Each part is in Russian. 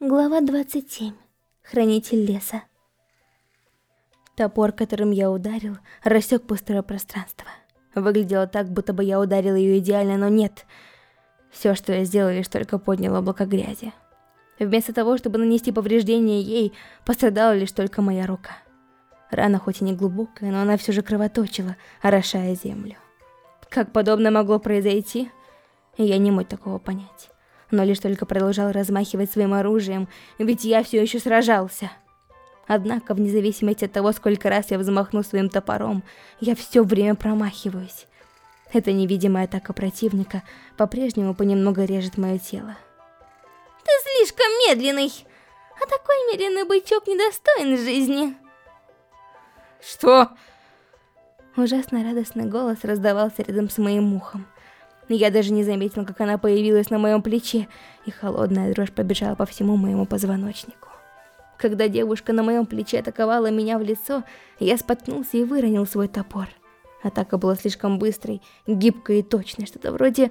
Глава 27. Хранитель леса. Топор, которым я ударил, рассек пустое пространство. Выглядело так, будто бы я ударил ее идеально, но нет. Все, что я сделал, лишь только поднял облако грязи. Вместо того, чтобы нанести повреждение ей, пострадала лишь только моя рука. Рана хоть и не глубокая, но она все же кровоточила, орошая землю. Как подобное могло произойти, я не мог такого понять но лишь только продолжал размахивать своим оружием, ведь я все еще сражался. Однако, вне зависимости от того, сколько раз я взмахну своим топором, я все время промахиваюсь. Эта невидимая атака противника по-прежнему понемногу режет мое тело. Ты слишком медленный, а такой медленный бычок недостоин жизни. Что? Ужасно радостный голос раздавался рядом с моим ухом. Я даже не заметил, как она появилась на моем плече, и холодная дрожь побежала по всему моему позвоночнику. Когда девушка на моем плече атаковала меня в лицо, я споткнулся и выронил свой топор. Атака была слишком быстрой, гибкой и точной, что-то вроде...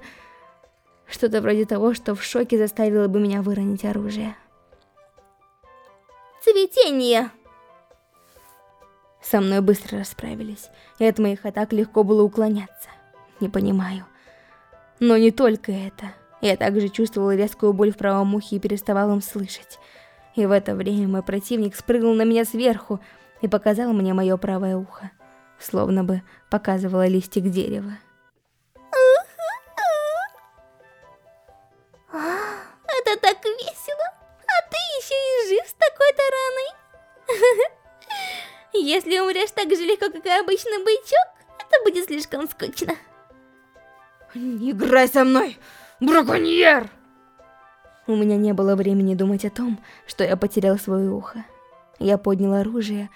Что-то вроде того, что в шоке заставило бы меня выронить оружие. Цветение! Со мной быстро расправились, и от моих атак легко было уклоняться. Не понимаю, но не только это. Я также чувствовала резкую боль в правом ухе и переставала им слышать. И в это время мой противник спрыгнул на меня сверху и показал мне мое правое ухо. Словно бы показывала листик дерева. Это так весело! А ты еще и жив с такой-то раной! Если умрешь так же легко, как и обычный бычок, это будет слишком скучно. Не играй со мной, браконьер! У меня не было времени думать о том, что я потерял свое ухо. Я поднял оружие,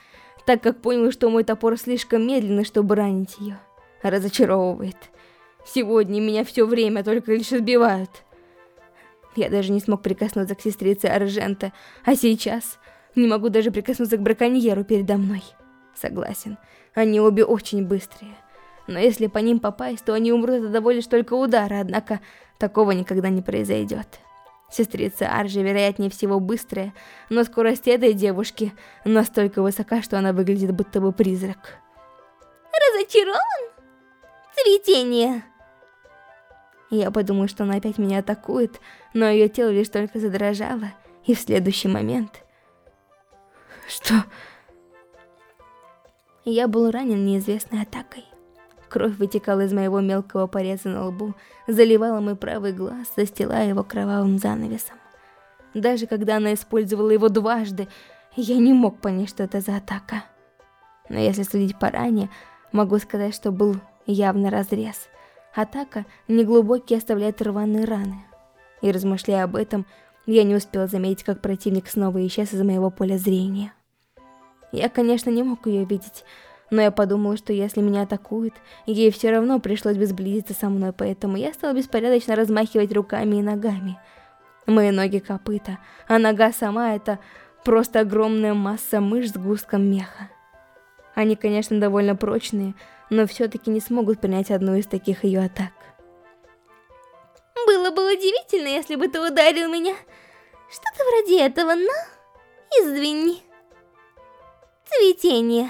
так как понял, что мой топор слишком медленный, чтобы ранить ее. Разочаровывает. Сегодня меня все время только лишь избивают. Я даже не смог прикоснуться к сестрице Аржента, а сейчас не могу даже прикоснуться к браконьеру передо мной. Согласен, они обе очень быстрые но если по ним попасть, то они умрут от одного лишь только удара, однако такого никогда не произойдет. Сестрица Аржи, вероятнее всего, быстрая, но скорость этой девушки настолько высока, что она выглядит будто бы призрак. Разочарован? Цветение! Я подумал, что она опять меня атакует, но ее тело лишь только задрожало, и в следующий момент... Что? Я был ранен неизвестной атакой. Кровь вытекала из моего мелкого пореза на лбу, заливала мой правый глаз, застилая его кровавым занавесом. Даже когда она использовала его дважды, я не мог понять, что это за атака. Но если судить по ране, могу сказать, что был явно разрез. Атака неглубокий оставляет рваные раны. И размышляя об этом, я не успел заметить, как противник снова исчез из моего поля зрения. Я, конечно, не мог ее видеть, но я подумала, что если меня атакуют, ей все равно пришлось бы сблизиться со мной, поэтому я стала беспорядочно размахивать руками и ногами. Мои ноги копыта, а нога сама это просто огромная масса мышц с густком меха. Они, конечно, довольно прочные, но все-таки не смогут принять одну из таких ее атак. Было бы удивительно, если бы ты ударил меня. Что-то вроде этого, но... Извини. Цветение.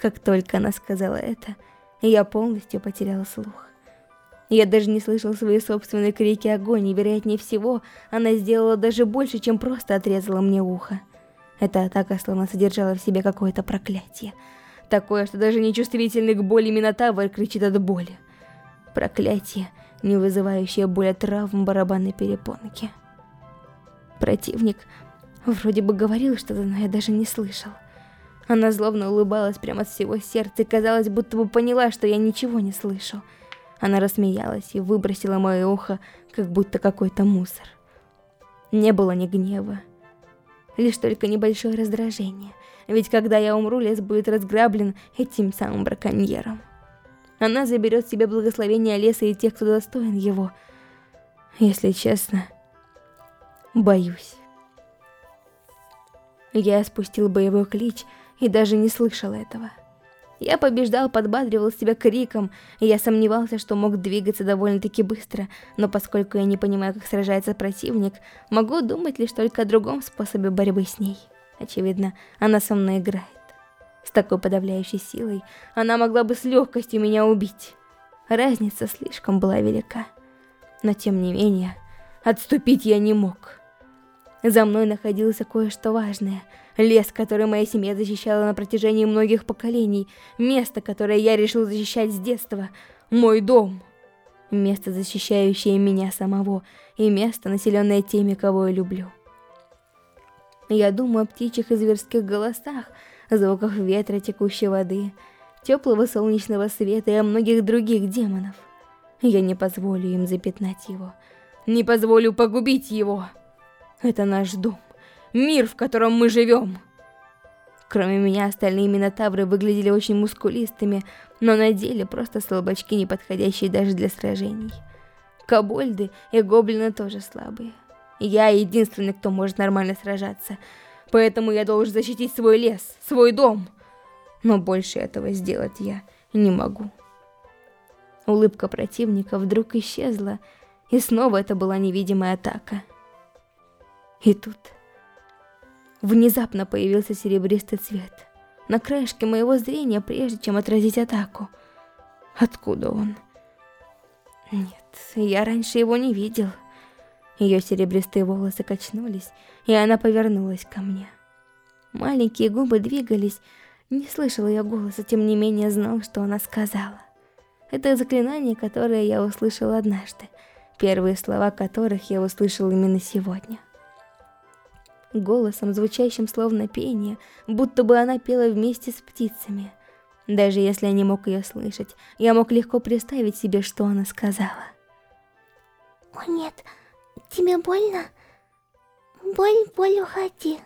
Как только она сказала это, я полностью потеряла слух. Я даже не слышал свои собственные крики агонии, вероятнее всего, она сделала даже больше, чем просто отрезала мне ухо. Эта атака словно содержала в себе какое-то проклятие. Такое, что даже нечувствительный к боли Минотавр кричит от боли. Проклятие, не вызывающее боль от травм барабанной перепонки. Противник вроде бы говорил что-то, но я даже не слышал. Она злобно улыбалась прямо от всего сердца и казалось, будто бы поняла, что я ничего не слышу. Она рассмеялась и выбросила мое ухо, как будто какой-то мусор. Не было ни гнева, лишь только небольшое раздражение, ведь когда я умру, лес будет разграблен этим самым браконьером. Она заберет себе благословение леса и тех, кто достоин его. Если честно, боюсь. Я спустил боевой клич и даже не слышал этого. Я побеждал, подбадривал себя криком, и я сомневался, что мог двигаться довольно-таки быстро, но поскольку я не понимаю, как сражается противник, могу думать лишь только о другом способе борьбы с ней. Очевидно, она со мной играет. С такой подавляющей силой она могла бы с легкостью меня убить. Разница слишком была велика. Но тем не менее, отступить я не мог. За мной находился кое-что важное. Лес, который моя семья защищала на протяжении многих поколений. Место, которое я решил защищать с детства. Мой дом. Место, защищающее меня самого. И место, населенное теми, кого я люблю. Я думаю о птичьих и зверских голосах, звуках ветра, текущей воды, теплого солнечного света и о многих других демонов. Я не позволю им запятнать его. Не позволю погубить его. Это наш дом. Мир, в котором мы живем. Кроме меня, остальные минотавры выглядели очень мускулистыми, но на деле просто слабачки, не подходящие даже для сражений. Кобольды и гоблины тоже слабые. Я единственный, кто может нормально сражаться. Поэтому я должен защитить свой лес, свой дом. Но больше этого сделать я не могу. Улыбка противника вдруг исчезла, и снова это была невидимая атака. И тут внезапно появился серебристый цвет на краешке моего зрения, прежде чем отразить атаку. Откуда он? Нет, я раньше его не видел. Ее серебристые волосы качнулись, и она повернулась ко мне. Маленькие губы двигались, не слышал ее голоса, тем не менее знал, что она сказала. Это заклинание, которое я услышал однажды, первые слова которых я услышал именно сегодня. Голосом, звучащим словно пение, будто бы она пела вместе с птицами. Даже если я не мог ее слышать, я мог легко представить себе, что она сказала. «О нет, Тебе больно? Боль, боль, уходи.